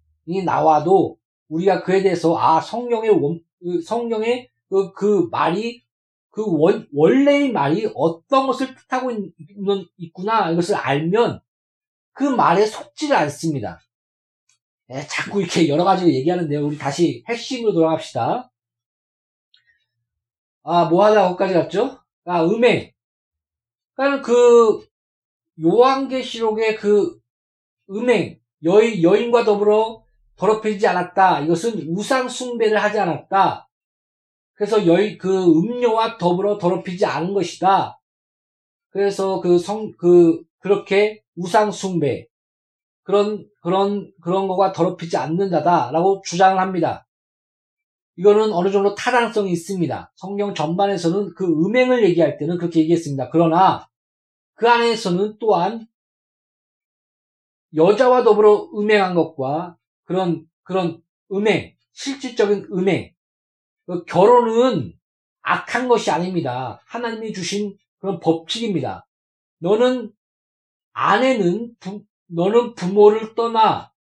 나와도 우리가 그에 대해서 아 성경의 원, 그 성경의 그, 그 말이 그 원, 원래의 말이 어떤 것을 뜻하고 있는, 있구나 이것을 알면 그 말에 속지를 않습니다. 네, 자꾸 이렇게 여러 가지를 얘기하는데요. 우리 다시 핵심으로 돌아갑시다. 아, 뭐 하다가 거기까지 갔죠? 아, 음행. 그러니까 그 요한계시록의 그 음행, 여인, 여인과 더불어 더럽히지 않았다. 이것은 우상 숭배를 하지 않았다. 그래서 여인 그 음료와 더불어 더럽히지 않은 것이다. 그래서 그 성, 그 그렇게 우상 숭배 그런 그런 그런 거가 더럽히지 않는 자다라고 주장을 합니다. 이거는 어느 정도 타당성이 있습니다. 성경 전반에서는 그 음행을 얘기할 때는 그렇게 얘기했습니다. 그러나 그 안에서는 또한 여자와 더불어 음행한 것과 그런 그런 음행, 실질적인 음행, 그 결혼은 악한 것이 아닙니다. 하나님이 주신 그런 법칙입니다. 너는 아내는 부, 너는 부모를 떠나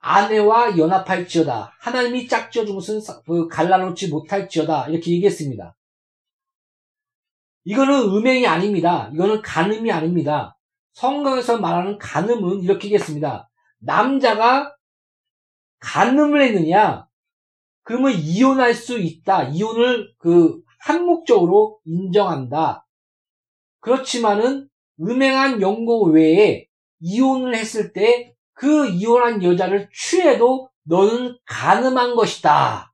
아내와 연합할지어다. 하나님이 짝지어 준 것은 그 갈라놓지 못할지어다. 이렇게 얘기했습니다. 이거는 음행이 아닙니다. 이거는 간음이 아닙니다. 성경에서 말하는 간음은 이렇게 얘기했습니다. 남자가 간음을 했느냐? 그러면 이혼할 수 있다. 이혼을 그 한목적으로 인정한다. 그렇지만은 음행한 연고 외에 이혼을 했을 때 그 이혼한 여자를 취해도 너는 가늠한 것이다.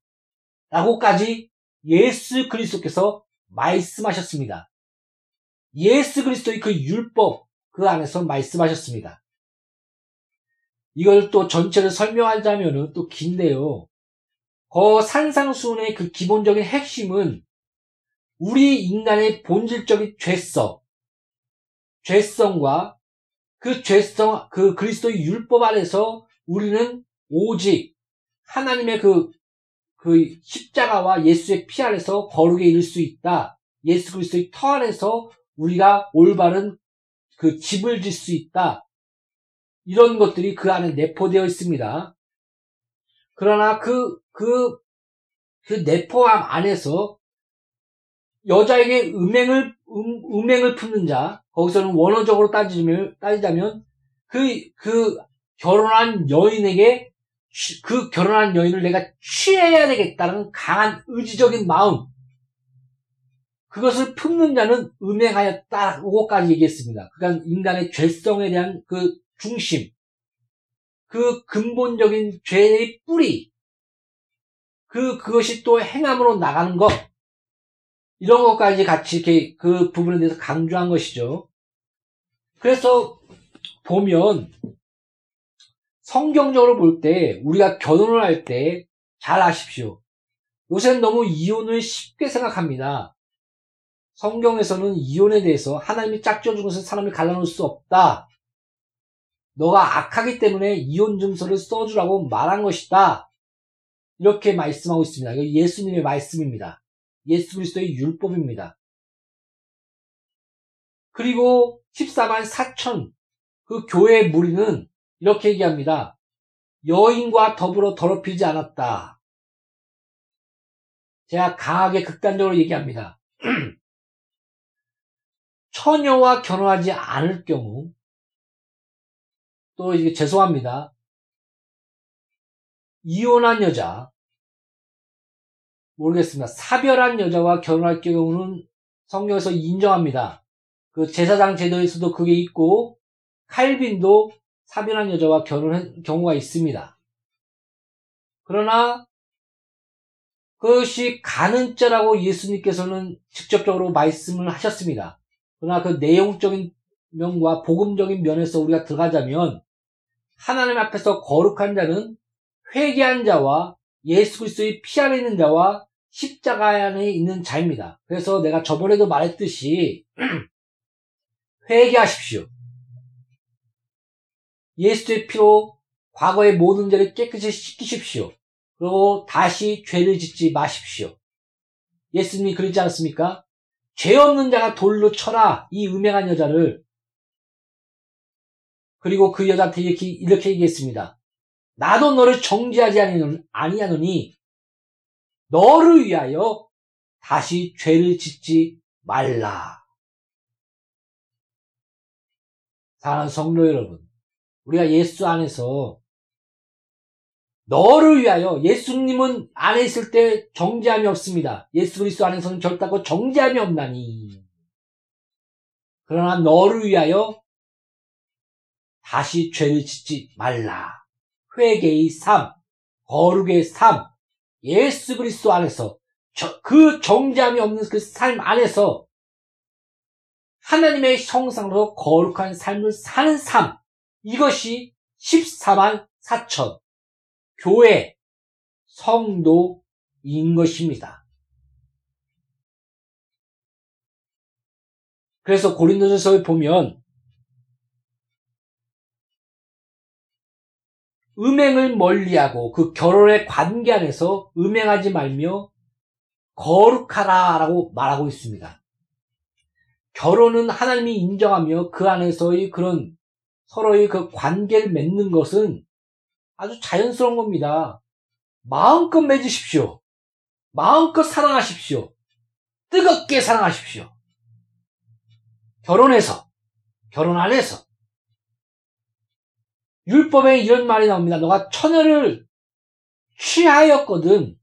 라고까지 예수 그리스도께서 말씀하셨습니다. 예수 그리스도의 그 율법 그 안에서 말씀하셨습니다. 이걸 또 전체를 설명하자면 또 긴데요. 거 산상수훈의 그 기본적인 핵심은 우리 인간의 본질적인 죄성, 죄성과 그 죄성, 그 그리스도의 율법 안에서 우리는 오직 하나님의 그, 그 십자가와 예수의 피 안에서 거룩에 이를 수 있다. 예수 그리스도의 터 안에서 우리가 올바른 그 집을 질 수 있다. 이런 것들이 그 안에 내포되어 있습니다. 그러나 그, 그, 그 내포함 안에서 여자에게 음행을, 음, 음행을 품는 자, 거기서는 원어적으로 따지면, 따지자면, 그, 그 결혼한 여인에게 그 결혼한 여인을 내가 취해야 되겠다는 강한 의지적인 마음. 그것을 품는 자는 음행하였다고까지 얘기했습니다. 그러니까 인간의 죄성에 대한 그 중심, 그 근본적인 죄의 뿌리, 그, 그것이 또 행함으로 나가는 것, 이런 것까지 같이 이렇게 그 부분에 대해서 강조한 것이죠. 그래서 보면 성경적으로 볼 때 우리가 결혼을 할 때 잘 아십시오. 요새는 너무 이혼을 쉽게 생각합니다. 성경에서는 이혼에 대해서 하나님이 짝지어준 것을 사람이 갈라놓을 수 없다. 너가 악하기 때문에 이혼 증서를 써주라고 말한 것이다. 이렇게 말씀하고 있습니다. 이거 예수님의 말씀입니다. 예수 그리스도의 율법입니다. 그리고 14만 4천 그 교회 무리는 이렇게 얘기합니다. 여인과 더불어 더럽히지 않았다. 제가 강하게 극단적으로 얘기합니다. (clears throat) 처녀와 결혼하지 않을 경우 또 이게 죄송합니다. 이혼한 여자 모르겠습니다. 사별한 여자와 결혼할 경우는 성경에서 인정합니다. 그 제사장 제도에서도 그게 있고 칼빈도 사별한 여자와 결혼한 경우가 있습니다. 그러나 그것이 가는죄라고 예수님께서는 직접적으로 말씀을 하셨습니다. 그러나 그 내용적인 면과 복음적인 면에서 우리가 들어가자면 하나님 앞에서 거룩한 자는 회개한 자와 예수 그리스도의 피 안에 있는 자와 십자가 안에 있는 자입니다. 그래서 내가 저번에도 말했듯이 (clears throat) 회개하십시오. 예수의 피로 과거의 모든 죄를 깨끗이 씻기십시오. 그리고 다시 죄를 짓지 마십시오. 예수님이 그러지 않았습니까? 죄 없는 자가 돌로 쳐라. 이 음행한 여자를. 그리고 그 여자한테 이렇게, 이렇게 얘기했습니다. 나도 너를 정죄하지 아니하노니 너를 위하여 다시 죄를 짓지 말라. 사랑하는 성도 여러분, 우리가 예수 안에서 너를 위하여 예수님은 안에 있을 때 정죄함이 없습니다. 예수 그리스도 안에서는 결단코 정죄함이 없나니. 그러나 너를 위하여 다시 죄를 짓지 말라. 회개의 삶, 거룩의 삶, 예수 그리스도 안에서 그 정죄함이 없는 그 삶 안에서 하나님의 형상으로 거룩한 삶을 사는 삶. 이것이 14만 4천 교회 성도인 것입니다. 그래서 고린도전서에 보면 음행을 멀리하고 그 결혼의 관계 안에서 음행하지 말며 거룩하라라고 말하고 있습니다. 결혼은 하나님이 인정하며 그 안에서의 그런 서로의 그 관계를 맺는 것은 아주 자연스러운 겁니다. 마음껏 맺으십시오. 마음껏 사랑하십시오. 뜨겁게 사랑하십시오. 결혼해서, 결혼 안에서. 율법에 이런 말이 나옵니다. 너가 처녀를 취하였거든.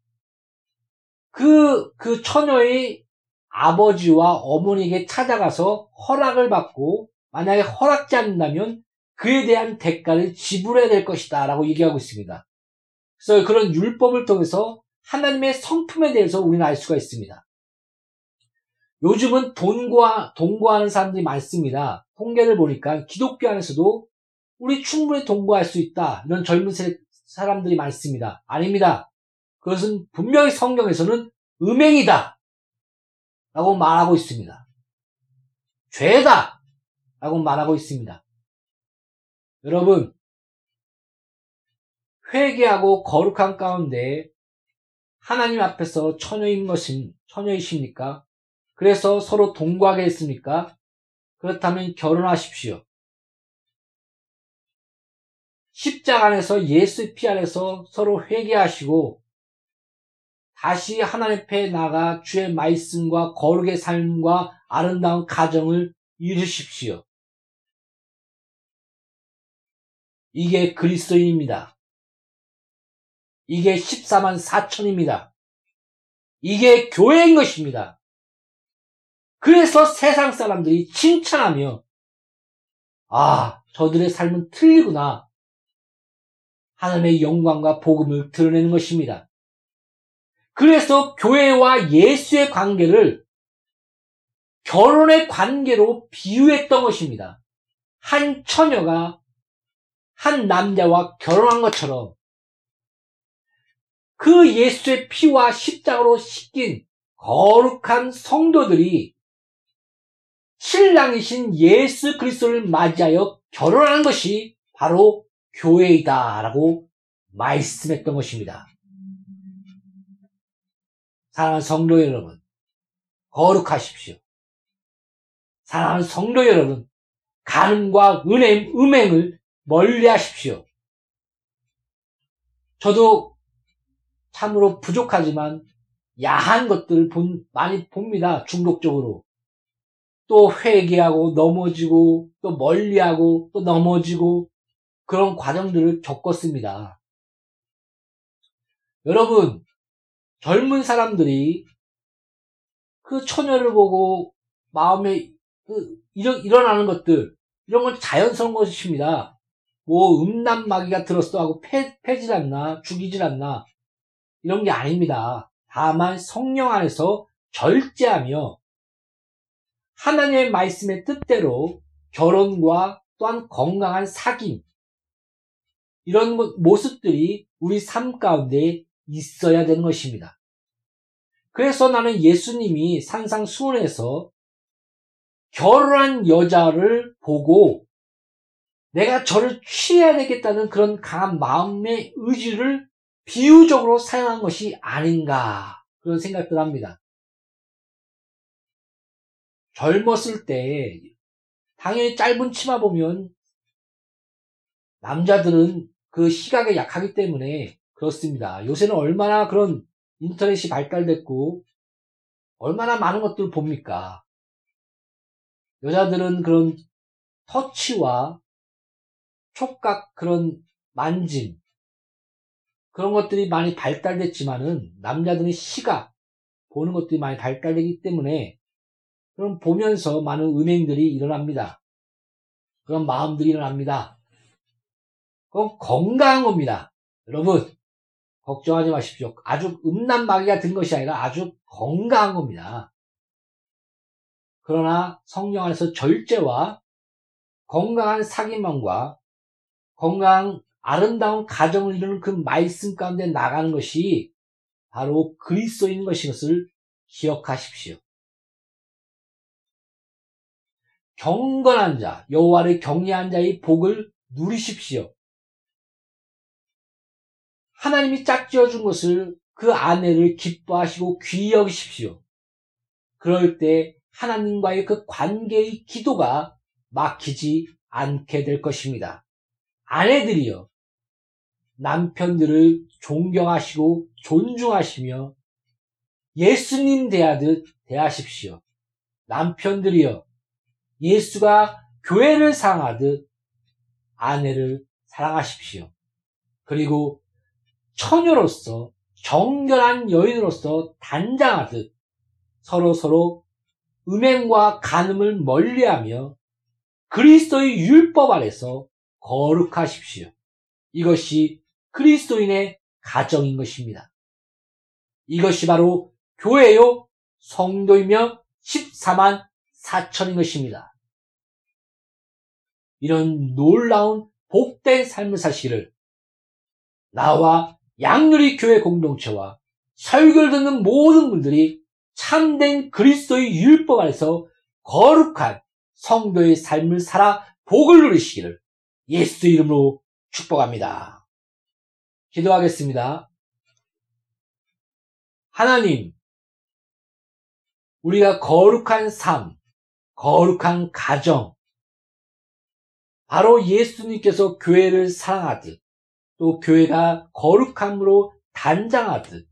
그, 그 처녀의 아버지와 어머니에게 찾아가서 허락을 받고 만약에 허락지 않는다면 그에 대한 대가를 지불해야 될 것이다 라고 얘기하고 있습니다. 그래서 그런 율법을 통해서 하나님의 성품에 대해서 우리는 알 수가 있습니다. 요즘은 돈과, 동거하는 사람들이 많습니다. 통계를 보니까 기독교 안에서도 우리 충분히 동거할 수 있다. 이런 젊은 사람들이 많습니다. 아닙니다. 그것은 분명히 성경에서는 음행이다. 라고 말하고 있습니다. 죄다. 라고 말하고 있습니다. 여러분, 회개하고 거룩한 가운데 하나님 앞에서 처녀인 것은 처녀이십니까? 그래서 서로 동거하게 했습니까? 그렇다면 결혼하십시오. 십자가 안에서 예수 피 안에서 서로 회개하시고 다시 하나님 앞에 나가 주의 말씀과 거룩의 삶과 아름다운 가정을 이루십시오. 이게 그리스도인입니다. 이게 14만 4천입니다. 이게 교회인 것입니다. 그래서 세상 사람들이 칭찬하며, 아, 저들의 삶은 틀리구나. 하나님의 영광과 복음을 드러내는 것입니다. 그래서 교회와 예수의 관계를 결혼의 관계로 비유했던 것입니다. 한 처녀가 한 남자와 결혼한 것처럼 그 예수의 피와 십자가로 씻긴 거룩한 성도들이 신랑이신 예수 그리스도를 맞이하여 결혼하는 것이 바로 교회이다라고 말씀했던 것입니다. 사랑하는 성도 여러분, 거룩하십시오. 사랑하는 성도 여러분, 가늠과 은행, 음행을 멀리 하십시오. 저도 참으로 부족하지만 야한 것들을 본, 많이 봅니다. 중독적으로. 또 회개하고 넘어지고 또 멀리하고 또 넘어지고 그런 과정들을 겪었습니다. 여러분, 젊은 사람들이 그 처녀를 보고 마음에 그 일어, 일어나는 것들, 이런 건 자연스러운 것입니다. 뭐 음란 마귀가 들었어 하고 패, 패질 않나 죽이질 않나 이런 게 아닙니다. 다만 성령 안에서 절제하며 하나님의 말씀의 뜻대로 결혼과 또한 건강한 사귐 이런 모습들이 우리 삶 가운데 있어야 되는 것입니다. 그래서 나는 예수님이 산상수훈에서 결혼한 여자를 보고 내가 저를 취해야 되겠다는 그런 강한 마음의 의지를 비유적으로 사용한 것이 아닌가 그런 생각들 합니다. 젊었을 때 당연히 짧은 치마 보면 남자들은 그 시각에 약하기 때문에 그렇습니다. 요새는 얼마나 그런 인터넷이 발달됐고 얼마나 많은 것들을 봅니까? 여자들은 그런 터치와 촉각 그런 만짐 그런 것들이 많이 발달됐지만은 남자들의 시각 보는 것들이 많이 발달되기 때문에 그럼 보면서 많은 은행들이 일어납니다. 그런 마음들이 일어납니다. 그건 건강한 겁니다. 여러분 걱정하지 마십시오. 아주 음란 마귀가 든 것이 아니라 아주 건강한 겁니다. 그러나 성령 안에서 절제와 건강한 사귐만과 건강한 아름다운 가정을 이루는 그 말씀 가운데 나가는 것이 바로 그리스도인 것인 것을 기억하십시오. 경건한 자, 여호와를 경외한 자의 복을 누리십시오. 하나님이 짝지어 준 것을 그 아내를 기뻐하시고 귀히 여기십시오. 그럴 때 하나님과의 그 관계의 기도가 막히지 않게 될 것입니다. 아내들이여 남편들을 존경하시고 존중하시며 예수님 대하듯 대하십시오. 남편들이여 예수가 교회를 사랑하듯 아내를 사랑하십시오. 그리고 처녀로서 정결한 여인으로서 단장하듯 서로 서로 음행과 간음을 멀리하며 그리스도의 율법 아래서 거룩하십시오. 이것이 그리스도인의 가정인 것입니다. 이것이 바로 교회요 성도이며 14만 4천인 것입니다. 이런 놀라운 복된 삶을 사시를 나와 양누리 교회 공동체와 설교를 듣는 모든 분들이 참된 그리스도의 율법 안에서 거룩한 성도의 삶을 살아 복을 누리시기를 예수 이름으로 축복합니다. 기도하겠습니다. 하나님, 우리가 거룩한 삶, 거룩한 가정, 바로 예수님께서 교회를 사랑하듯, 또 교회가 거룩함으로 단장하듯,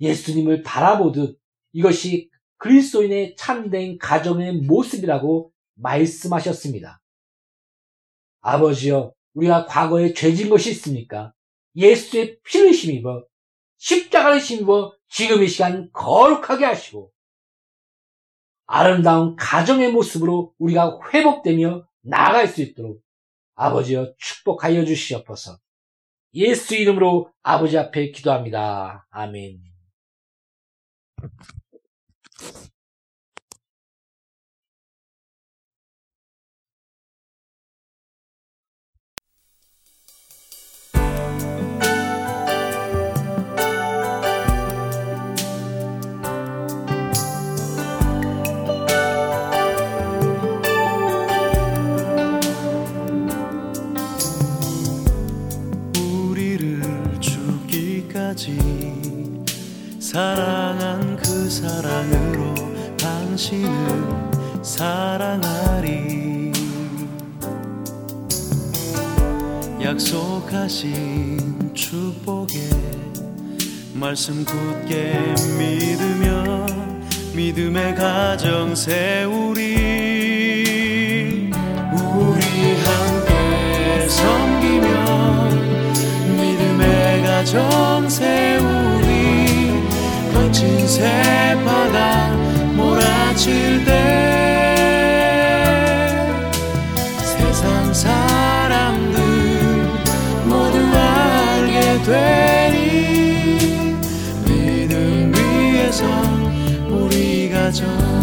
예수님을 바라보듯 이것이 그리스도인의 참된 가정의 모습이라고 말씀하셨습니다. 아버지여, 우리가 과거에 죄진 것이 있습니까? 예수의 피를 힘입어 십자가를 힘입어 지금 이 시간 거룩하게 하시고 아름다운 가정의 모습으로 우리가 회복되며 나아갈 수 있도록 아버지여 축복하여 주시옵소서. 예수 이름으로 아버지 앞에 기도합니다. 아멘. 사랑한 그 사랑으로 당신을 사랑하리. 약속하신 축복에 말씀 굳게 믿으며 믿음의 가정 세우리. 우리 함께 섬기며 믿음의 가정 세우리 새바다 몰아칠 때 세상 사람들 모두 알게 되니 믿음 위에서 우리 가정